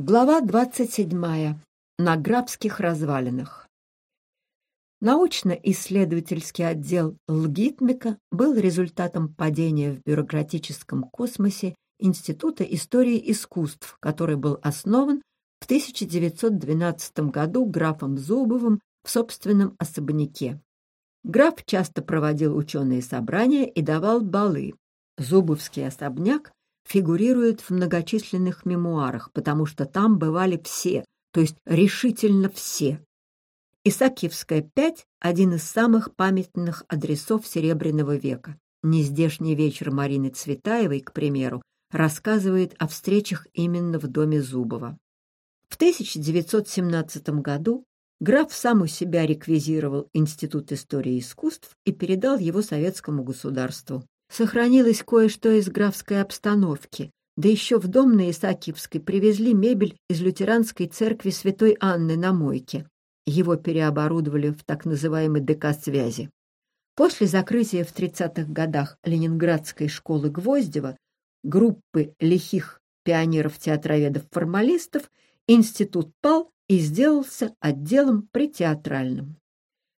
Глава 27. На Грабских развалинах. Научно-исследовательский отдел Лгитмика был результатом падения в бюрократическом космосе Института истории искусств, который был основан в 1912 году графом Зубовым в собственном особняке. Граф часто проводил ученые собрания и давал балы. Зубовский особняк фигурирует в многочисленных мемуарах, потому что там бывали все, то есть решительно все. Исаакиевская 5 – один из самых памятных адресов Серебряного века. Нездешний вечер Марины Цветаевой, к примеру, рассказывает о встречах именно в доме Зубова. В 1917 году граф сам у себя реквизировал Институт истории искусств и передал его советскому государству. Сохранилось кое-что из графской обстановки, да еще в дом на Исаакиевской привезли мебель из лютеранской церкви святой Анны на Мойке. Его переоборудовали в так называемый ДК связи. После закрытия в 30-х годах Ленинградской школы Гвоздева группы лихих пионеров-театроведов-формалистов институт пал и сделался отделом притеатральным.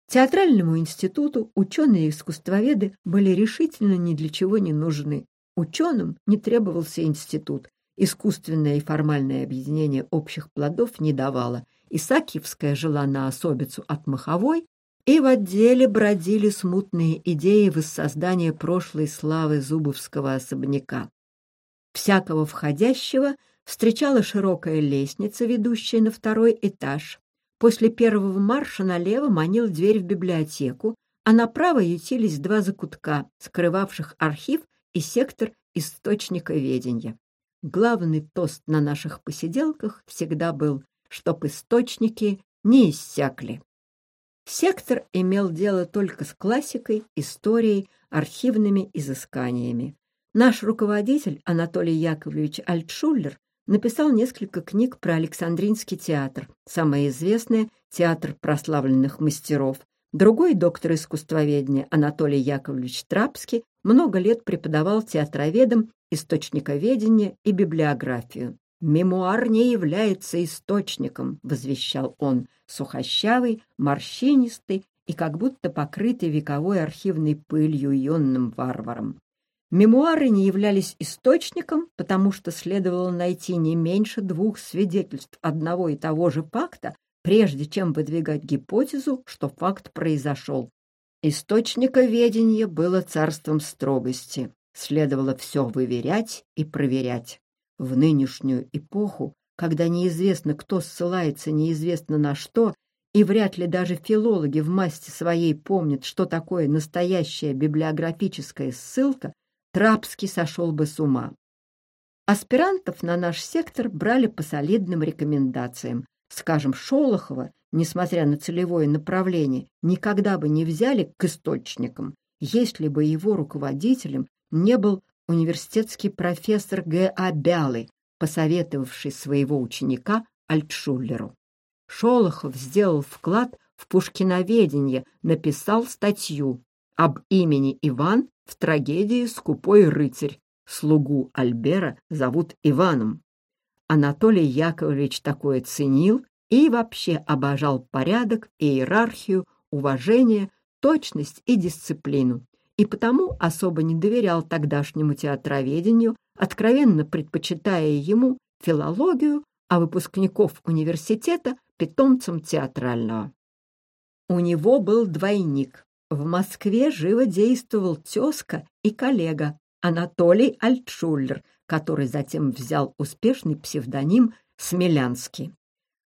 Театральному институту ученые-искусствоведы были решительно ни для чего не нужны. Ученым не требовался институт, искусственное и формальное объединение общих плодов не давало. Исаакиевская жила на особицу от Маховой, и в отделе бродили смутные идеи воссоздания прошлой славы Зубовского особняка. Всякого входящего встречала широкая лестница, ведущая на второй этаж. После первого марша налево манил дверь в библиотеку, а направо ютились два закутка, скрывавших архив и сектор источника ведения. Главный тост на наших посиделках всегда был, чтоб источники не иссякли. Сектор имел дело только с классикой, историей, архивными изысканиями. Наш руководитель Анатолий Яковлевич Альтшуллер написал несколько книг про Александринский театр, самое известное — «Театр прославленных мастеров». Другой доктор искусствоведения Анатолий Яковлевич Трапский много лет преподавал театроведам источниковедение и библиографию. «Мемуар не является источником», — возвещал он, сухощавый, морщинистый и как будто покрытый вековой архивной пылью ионным варваром. Мемуары не являлись источником, потому что следовало найти не меньше двух свидетельств одного и того же факта, прежде чем выдвигать гипотезу, что факт произошел. Источниковедение было царством строгости. Следовало все выверять и проверять. В нынешнюю эпоху, когда неизвестно, кто ссылается неизвестно на что, и вряд ли даже филологи в масти своей помнят, что такое настоящая библиографическая ссылка, Трапский сошел бы с ума. Аспирантов на наш сектор брали по солидным рекомендациям. Скажем, Шолохова, несмотря на целевое направление, никогда бы не взяли к источникам, если бы его руководителем не был университетский профессор Г.А. Бялый, посоветовавший своего ученика Альтшуллеру. Шолохов сделал вклад в пушкиноведение, написал статью об имени Иван в трагедии «Скупой рыцарь». Слугу Альбера зовут Иваном. Анатолий Яковлевич такое ценил и вообще обожал порядок, иерархию, уважение, точность и дисциплину, и потому особо не доверял тогдашнему театроведению, откровенно предпочитая ему филологию, а выпускников университета — питомцам театрального. У него был двойник в Москве живо действовал тезка и коллега Анатолий Альтшуллер, который затем взял успешный псевдоним Смелянский.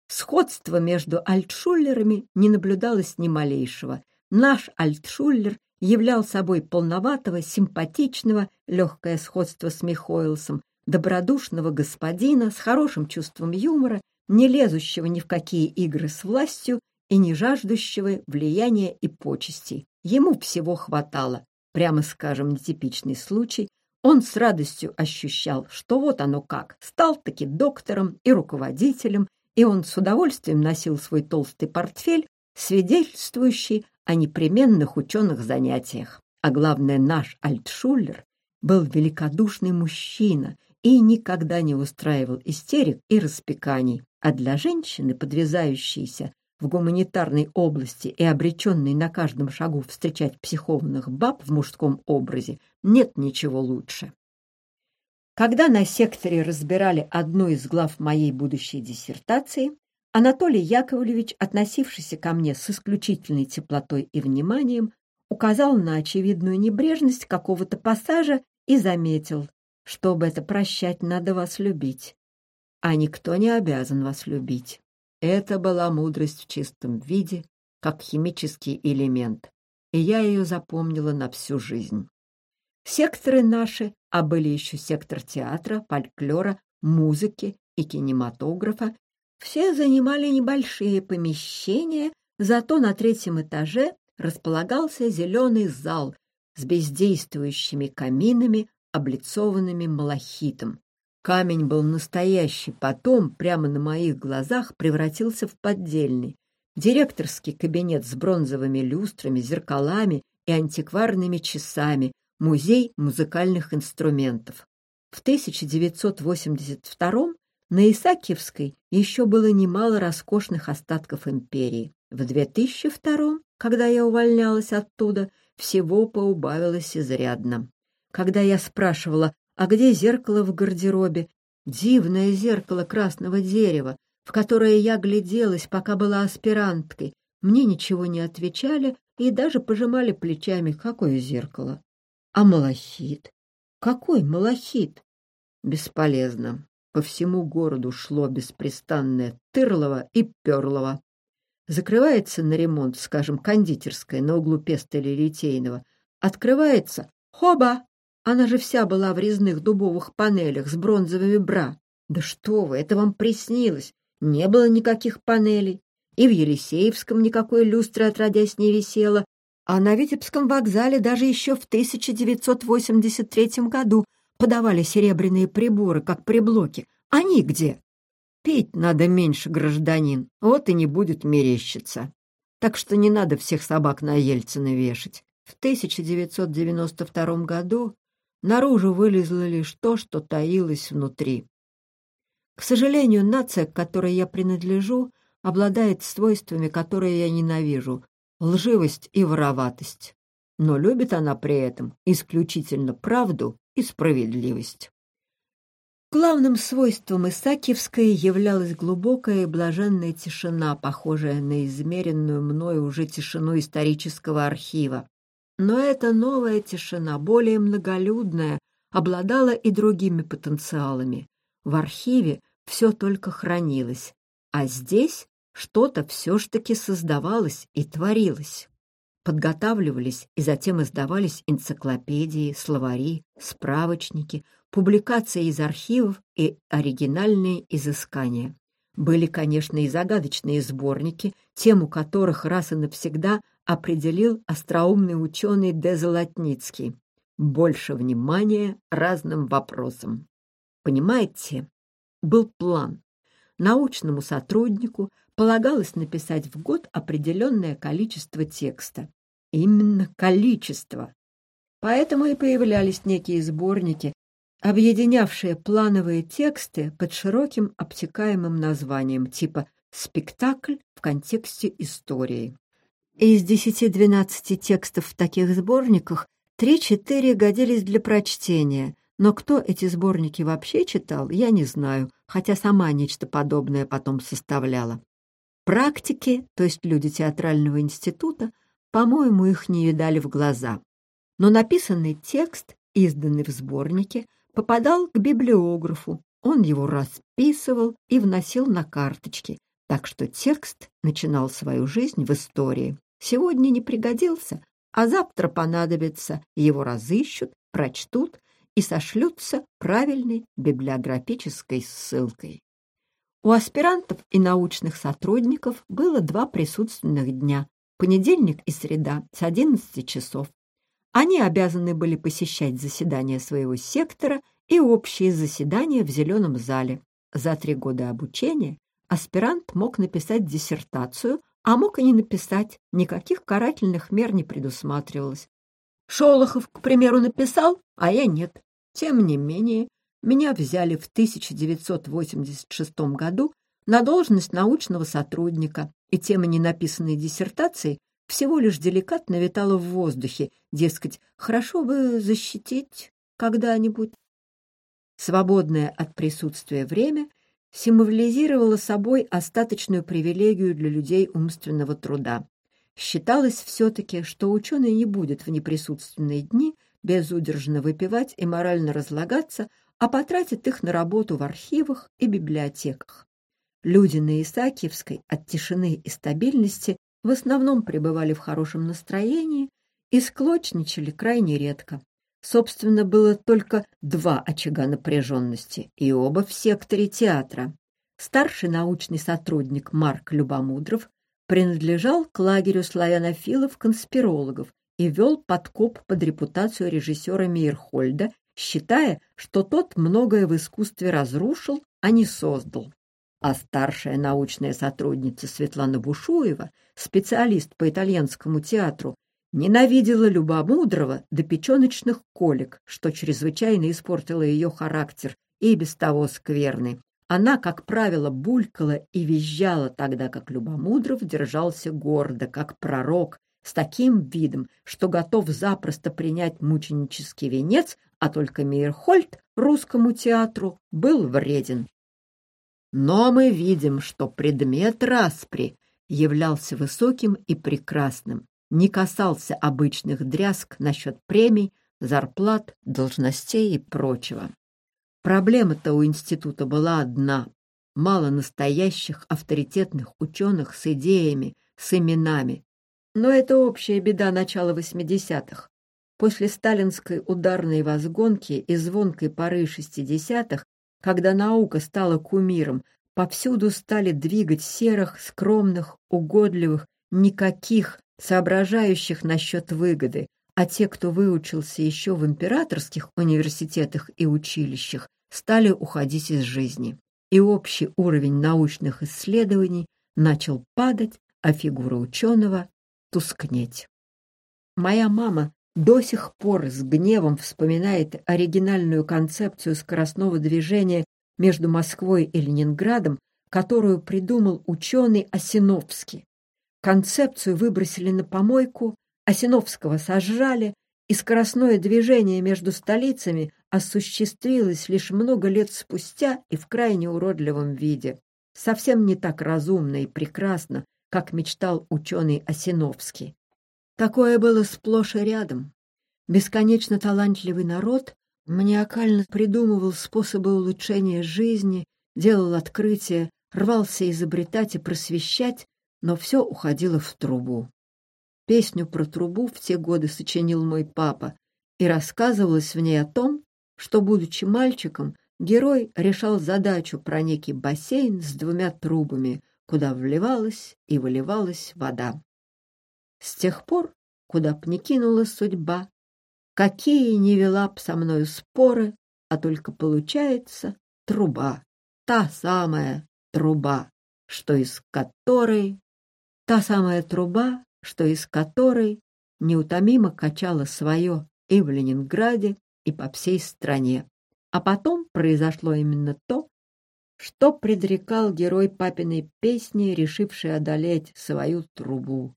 Сходства между Альтшуллерами не наблюдалось ни малейшего. Наш Альтшуллер являл собой полноватого, симпатичного, легкое сходство с Михоэлсом, добродушного господина с хорошим чувством юмора, не лезущего ни в какие игры с властью и не жаждущего влияния и почестей. Ему всего хватало. Прямо скажем, нетипичный случай. Он с радостью ощущал, что вот оно как. Стал-таки доктором и руководителем, и он с удовольствием носил свой толстый портфель, свидетельствующий о непременных ученых занятиях. А главное, наш Альтшуллер был великодушный мужчина и никогда не устраивал истерик и распеканий, а для женщины, подвязающейся в гуманитарной области и обреченной на каждом шагу встречать психованных баб в мужском образе, нет ничего лучше. Когда на секторе разбирали одну из глав моей будущей диссертации, Анатолий Яковлевич, относившийся ко мне с исключительной теплотой и вниманием, указал на очевидную небрежность какого-то пассажа и заметил, чтобы это прощать, надо вас любить. А никто не обязан вас любить. Это была мудрость в чистом виде, как химический элемент, и я ее запомнила на всю жизнь. Секторы наши, а были еще сектор театра, фольклора, музыки и кинематографа, все занимали небольшие помещения, зато на третьем этаже располагался зеленый зал с бездействующими каминами, облицованными малахитом. Камень был настоящий, потом, прямо на моих глазах, превратился в поддельный. Директорский кабинет с бронзовыми люстрами, зеркалами и антикварными часами, музей музыкальных инструментов. В 1982 на Исаакиевской еще было немало роскошных остатков империи. В 2002 когда я увольнялась оттуда, всего поубавилось изрядно. Когда я спрашивала, а где зеркало в гардеробе, дивное зеркало красного дерева, в которое я гляделась, пока была аспиранткой, мне ничего не отвечали и даже пожимали плечами, какое зеркало. А малахит? Какой малахит? Бесполезно. По всему городу шло беспрестанное Тырлово и Перлово. Закрывается на ремонт, скажем, кондитерская на углу Песта или Литейного. Открывается — хоба! Она же вся была в резных дубовых панелях с бронзовыми бра. Да что вы, это вам приснилось. Не было никаких панелей. И в Елисеевском никакой люстры отродясь не висела. А на Витебском вокзале даже еще в 1983 году подавали серебряные приборы, как при блоке. Они где? Пить надо меньше, гражданин, вот и не будет мерещиться. Так что не надо всех собак на Ельцина вешать. В 1992 году наружу вылезло лишь то, что таилось внутри. К сожалению, нация, к которой я принадлежу, обладает свойствами, которые я ненавижу — лживость и вороватость. Но любит она при этом исключительно правду и справедливость. Главным свойством Исаакиевской являлась глубокая и блаженная тишина, похожая на измеренную мною уже тишину исторического архива. Но эта новая тишина, более многолюдная, обладала и другими потенциалами. В архиве все только хранилось, а здесь что-то все ж таки создавалось и творилось. Подготавливались и затем издавались энциклопедии, словари, справочники, публикации из архивов и оригинальные изыскания. Были, конечно, и загадочные сборники, тему которых раз и навсегда определил остроумный ученый Де Золотницкий. Больше внимания разным вопросам. Понимаете, был план. Научному сотруднику полагалось написать в год определенное количество текста. Именно количество. Поэтому и появлялись некие сборники, объединявшие плановые тексты под широким обтекаемым названием типа «спектакль в контексте истории». Из 10-12 текстов в таких сборниках 3-4 годились для прочтения, но кто эти сборники вообще читал, я не знаю, хотя сама нечто подобное потом составляла. Практики, то есть люди театрального института, по-моему, их не видали в глаза. Но написанный текст, изданный в сборнике, попадал к библиографу. Он его расписывал и вносил на карточки, так что текст начинал свою жизнь в истории. Сегодня не пригодился, а завтра понадобится, его разыщут, прочтут и сошлются правильной библиографической ссылкой. У аспирантов и научных сотрудников было два присутственных дня – понедельник и среда с 11 часов они обязаны были посещать заседания своего сектора и общие заседания в зеленом зале. За три года обучения аспирант мог написать диссертацию, а мог и не написать, никаких карательных мер не предусматривалось. Шолохов, к примеру, написал, а я нет. Тем не менее, меня взяли в 1986 году на должность научного сотрудника, и тема ненаписанной диссертации всего лишь деликатно витала в воздухе, дескать, хорошо бы защитить когда-нибудь. Свободное от присутствия время символизировало собой остаточную привилегию для людей умственного труда. Считалось все-таки, что ученый не будет в неприсутственные дни безудержно выпивать и морально разлагаться, а потратит их на работу в архивах и библиотеках. Люди на Исаакиевской от тишины и стабильности в основном пребывали в хорошем настроении и склочничали крайне редко. Собственно, было только два очага напряженности, и оба в секторе театра. Старший научный сотрудник Марк Любомудров принадлежал к лагерю славянофилов-конспирологов и вел подкоп под репутацию режиссера Мейерхольда, считая, что тот многое в искусстве разрушил, а не создал. А старшая научная сотрудница Светлана Бушуева, специалист по итальянскому театру, Ненавидела Любомудрого до печеночных колик, что чрезвычайно испортило ее характер и без того скверный. Она, как правило, булькала и визжала тогда, как Любомудров держался гордо, как пророк, с таким видом, что готов запросто принять мученический венец, а только Мейерхольд русскому театру был вреден. Но мы видим, что предмет распри являлся высоким и прекрасным, не касался обычных дрязг насчет премий, зарплат, должностей и прочего. Проблема-то у института была одна — мало настоящих авторитетных ученых с идеями, с именами. Но это общая беда начала 80-х. После сталинской ударной возгонки и звонкой поры 60-х, когда наука стала кумиром, повсюду стали двигать серых, скромных, угодливых, никаких, соображающих насчет выгоды, а те, кто выучился еще в императорских университетах и училищах, стали уходить из жизни. И общий уровень научных исследований начал падать, а фигура ученого тускнеть. Моя мама до сих пор с гневом вспоминает оригинальную концепцию скоростного движения между Москвой и Ленинградом, которую придумал ученый Осиновский. Концепцию выбросили на помойку, Осиновского сожрали, и скоростное движение между столицами осуществилось лишь много лет спустя и в крайне уродливом виде. Совсем не так разумно и прекрасно, как мечтал ученый Осиновский. Такое было сплошь и рядом. Бесконечно талантливый народ маниакально придумывал способы улучшения жизни, делал открытия, рвался изобретать и просвещать, но все уходило в трубу. Песню про трубу в те годы сочинил мой папа, и рассказывалось в ней о том, что, будучи мальчиком, герой решал задачу про некий бассейн с двумя трубами, куда вливалась и выливалась вода. С тех пор, куда б не кинула судьба, какие не вела б со мною споры, а только получается труба, та самая труба, что из которой Та самая труба, что из которой неутомимо качала свое и в Ленинграде, и по всей стране. А потом произошло именно то, что предрекал герой папиной песни, решивший одолеть свою трубу.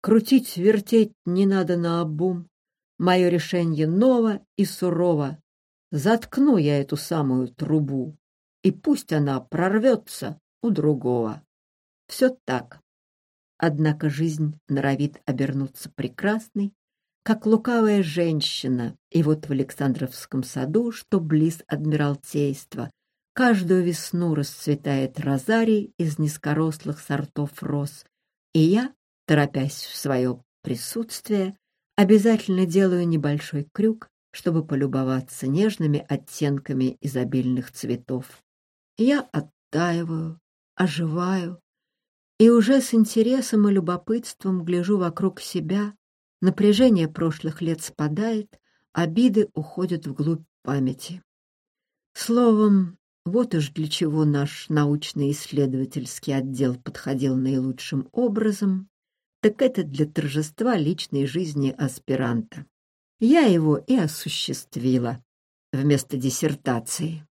Крутить, вертеть не надо на обум. Мое решение ново и сурово. Заткну я эту самую трубу, и пусть она прорвется у другого. Все так. Однако жизнь норовит обернуться прекрасной, как лукавая женщина, и вот в Александровском саду, что близ Адмиралтейства, каждую весну расцветает розарий из низкорослых сортов роз, и я, торопясь в свое присутствие, обязательно делаю небольшой крюк, чтобы полюбоваться нежными оттенками изобильных цветов. Я оттаиваю, оживаю, и уже с интересом и любопытством гляжу вокруг себя, напряжение прошлых лет спадает, обиды уходят вглубь памяти. Словом, вот уж для чего наш научно-исследовательский отдел подходил наилучшим образом, так это для торжества личной жизни аспиранта. Я его и осуществила. вместо диссертации.